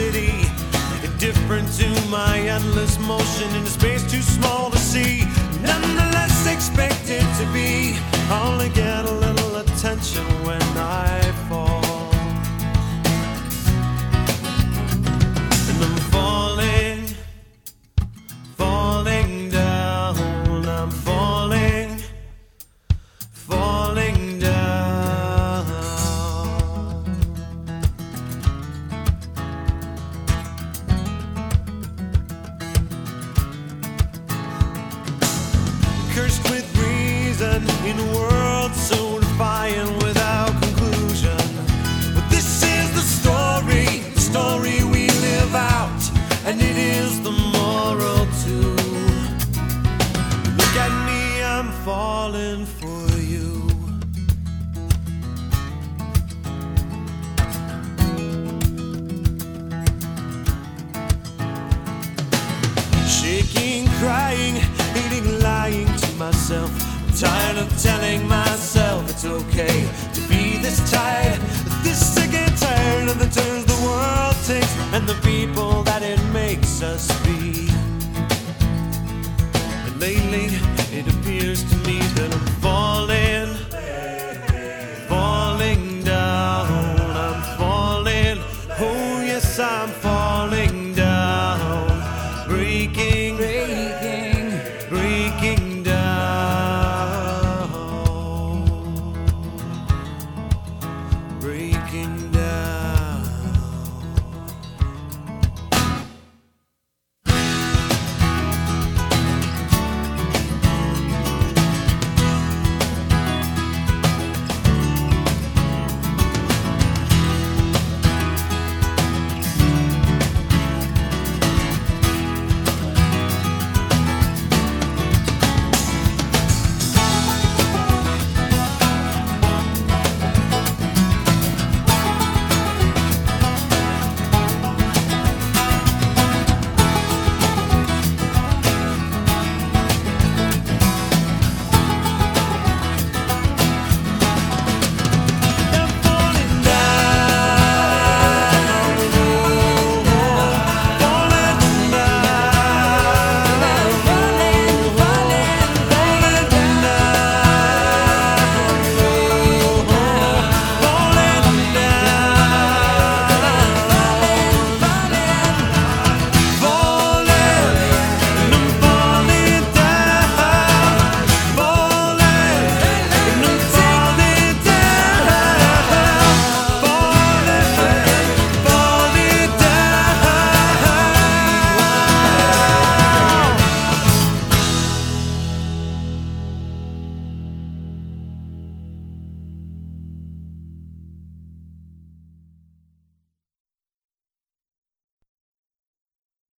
city? Indifferent to my endless motion in a space too small to see. Nonetheless, expected to be. Only get a little attention when falling for you. Shaking, crying, hating, lying to myself. I'm tired of telling myself it's okay to be this tired. This sick and tired of the turns the world takes and the people that it makes us be. And lately, it appears to me that I'm